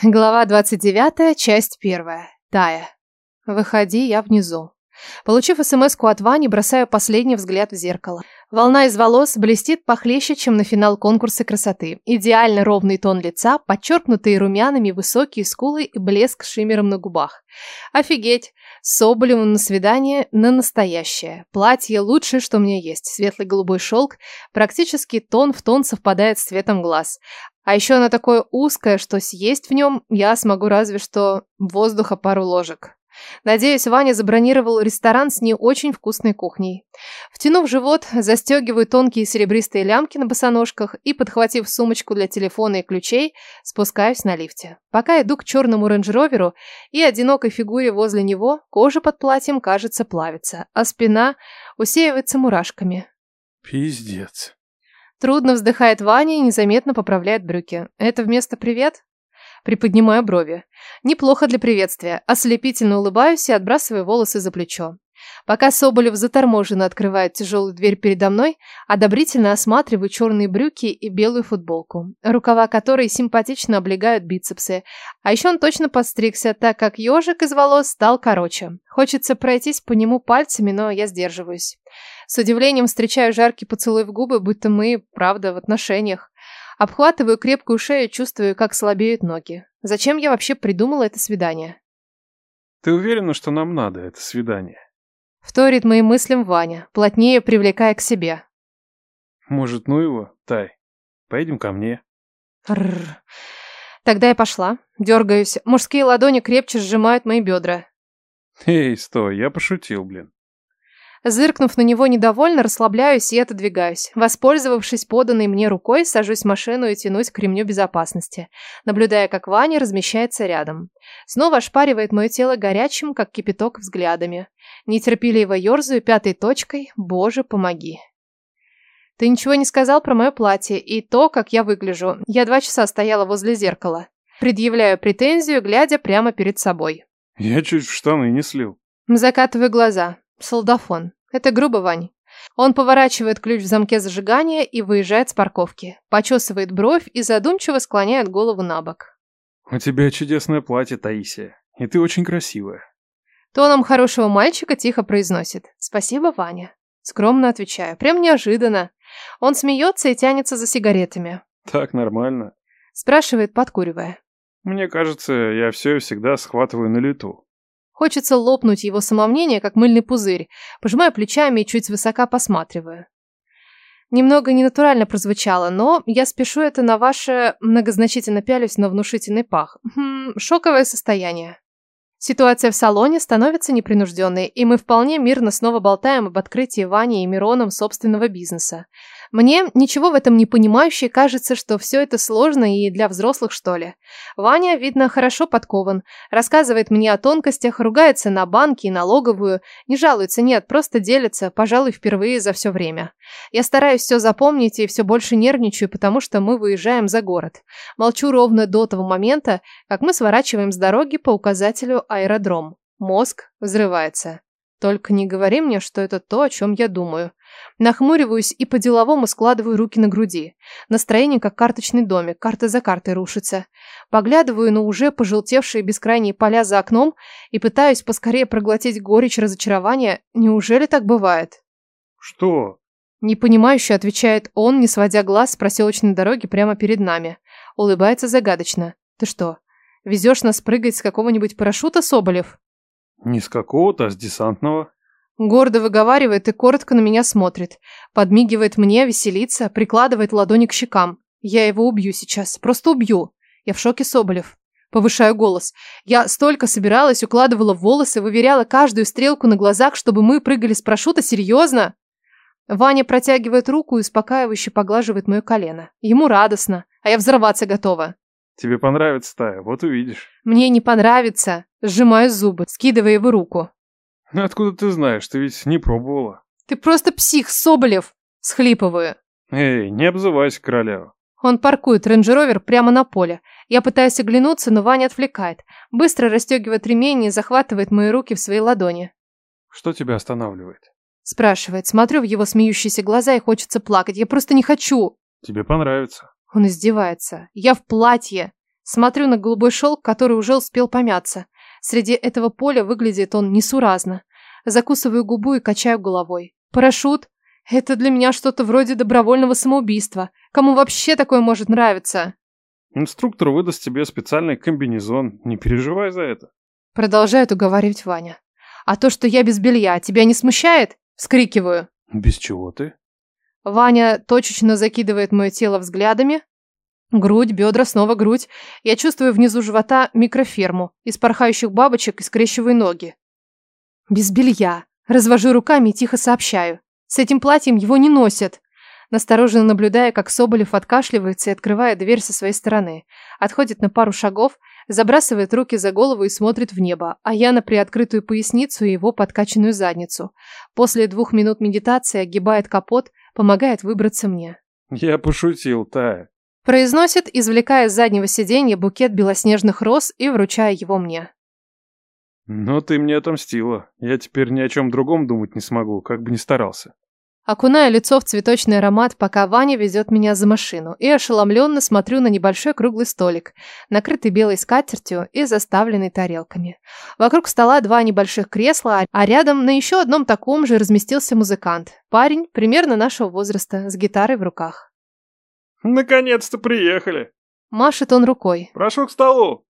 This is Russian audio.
Глава 29, часть 1. Тая. Выходи, я внизу. Получив смс от Вани, бросаю последний взгляд в зеркало. Волна из волос блестит похлеще, чем на финал конкурса красоты. Идеально ровный тон лица, подчеркнутые румянами высокие скулы и блеск шиммером на губах. Офигеть! Соболевым на свидание на настоящее. Платье лучшее, что у меня есть. Светлый голубой шелк, практически тон в тон совпадает с цветом глаз. А еще оно такое узкое, что съесть в нем я смогу разве что воздуха пару ложек. Надеюсь, Ваня забронировал ресторан с не очень вкусной кухней. Втянув живот, застегиваю тонкие серебристые лямки на босоножках и, подхватив сумочку для телефона и ключей, спускаюсь на лифте. Пока иду к черному рейндж-роверу и одинокой фигуре возле него, кожа под платьем, кажется, плавится, а спина усеивается мурашками. Пиздец. Трудно вздыхает Ваня и незаметно поправляет брюки. Это вместо «привет»? Приподнимаю брови. Неплохо для приветствия. Ослепительно улыбаюсь и отбрасываю волосы за плечо. Пока Соболев заторможенно открывает тяжелую дверь передо мной, одобрительно осматриваю черные брюки и белую футболку, рукава которой симпатично облегают бицепсы. А еще он точно подстригся, так как ежик из волос стал короче. Хочется пройтись по нему пальцами, но я сдерживаюсь. С удивлением встречаю жаркий поцелуй в губы, будто мы, правда, в отношениях. Обхватываю крепкую шею, чувствую, как слабеют ноги. Зачем я вообще придумала это свидание? Ты уверена, что нам надо это свидание? Вторит моим мыслям Ваня, плотнее привлекая к себе. Может, ну его, Тай? Поедем ко мне. Рррр. Тогда я пошла. Дергаюсь. Мужские ладони крепче сжимают мои бедра. Эй, стой, я пошутил, блин. Зыркнув на него недовольно, расслабляюсь и отодвигаюсь. Воспользовавшись поданной мне рукой, сажусь в машину и тянусь к ремню безопасности, наблюдая, как Ваня размещается рядом. Снова ошпаривает мое тело горячим, как кипяток, взглядами. Нетерпеливо ерзаю пятой точкой «Боже, помоги». Ты ничего не сказал про мое платье и то, как я выгляжу. Я два часа стояла возле зеркала. Предъявляю претензию, глядя прямо перед собой. Я чуть в штаны не слил. Закатываю глаза. Солдафон. Это грубо, Вань. Он поворачивает ключ в замке зажигания и выезжает с парковки. Почесывает бровь и задумчиво склоняет голову на бок. У тебя чудесное платье, Таисия. И ты очень красивая. Тоном хорошего мальчика тихо произносит. Спасибо, Ваня. Скромно отвечаю. Прям неожиданно. Он смеется и тянется за сигаретами. Так нормально. Спрашивает, подкуривая. Мне кажется, я все и всегда схватываю на лету. Хочется лопнуть его самомнение, как мыльный пузырь. Пожимаю плечами и чуть свысока посматриваю. Немного ненатурально прозвучало, но я спешу это на ваше многозначительно пялюсь на внушительный пах. Хм, шоковое состояние. Ситуация в салоне становится непринужденной, и мы вполне мирно снова болтаем об открытии Вани и Мироном собственного бизнеса. Мне, ничего в этом не понимающей, кажется, что все это сложно и для взрослых, что ли. Ваня, видно, хорошо подкован, рассказывает мне о тонкостях, ругается на банки и налоговую, не жалуется, нет, просто делится, пожалуй, впервые за все время. Я стараюсь все запомнить и все больше нервничаю, потому что мы выезжаем за город. Молчу ровно до того момента, как мы сворачиваем с дороги по указателю аэродром. Мозг взрывается. Только не говори мне, что это то, о чем я думаю. Нахмуриваюсь и по-деловому складываю руки на груди. Настроение как карточный домик, карта за картой рушится. Поглядываю на уже пожелтевшие бескрайние поля за окном и пытаюсь поскорее проглотить горечь разочарования. Неужели так бывает? Что? Непонимающе отвечает он, не сводя глаз с проселочной дороги прямо перед нами. Улыбается загадочно. Ты что, везешь нас прыгать с какого-нибудь парашюта, Соболев? Не с какого-то, а с десантного. Гордо выговаривает и коротко на меня смотрит. Подмигивает мне, веселится, прикладывает ладони к щекам. Я его убью сейчас, просто убью. Я в шоке, Соболев. Повышаю голос. Я столько собиралась, укладывала волосы, выверяла каждую стрелку на глазах, чтобы мы прыгали с парашюта. Серьезно? Ваня протягивает руку и успокаивающе поглаживает мое колено. Ему радостно, а я взорваться готова. Тебе понравится, Тая, вот увидишь. Мне не понравится. Сжимаю зубы, скидывая его руку. Ну откуда ты знаешь? Ты ведь не пробовала. Ты просто псих, Соболев! Схлипываю. Эй, не обзывайся, королева. Он паркует рейндж-ровер прямо на поле. Я пытаюсь оглянуться, но Ваня отвлекает. Быстро расстегивает ремень и захватывает мои руки в свои ладони. Что тебя останавливает? Спрашивает. Смотрю в его смеющиеся глаза и хочется плакать. Я просто не хочу. Тебе понравится. Он издевается. Я в платье. Смотрю на голубой шелк, который уже успел помяться. Среди этого поля выглядит он несуразно. Закусываю губу и качаю головой. Парашют? Это для меня что-то вроде добровольного самоубийства. Кому вообще такое может нравиться? Инструктор выдаст тебе специальный комбинезон. Не переживай за это. Продолжает уговаривать Ваня. А то, что я без белья, тебя не смущает? Вскрикиваю. Без чего ты? Ваня точечно закидывает мое тело взглядами. Грудь, бедра, снова грудь. Я чувствую внизу живота микроферму из порхающих бабочек и скрещиваю ноги. Без белья. Развожу руками и тихо сообщаю. С этим платьем его не носят. Настороженно наблюдая, как Соболев откашливается и открывает дверь со своей стороны. Отходит на пару шагов, забрасывает руки за голову и смотрит в небо, а я на приоткрытую поясницу и его подкачанную задницу. После двух минут медитации огибает капот, помогает выбраться мне. Я пошутил, Тая. Произносит, извлекая с заднего сиденья букет белоснежных роз и вручая его мне. Но ты мне отомстила. Я теперь ни о чем другом думать не смогу, как бы ни старался. Окуная лицо в цветочный аромат, пока Ваня везет меня за машину, и ошеломленно смотрю на небольшой круглый столик, накрытый белой скатертью и заставленный тарелками. Вокруг стола два небольших кресла, а рядом на еще одном таком же разместился музыкант. Парень примерно нашего возраста, с гитарой в руках. Наконец-то приехали. Машет он рукой. Прошу к столу.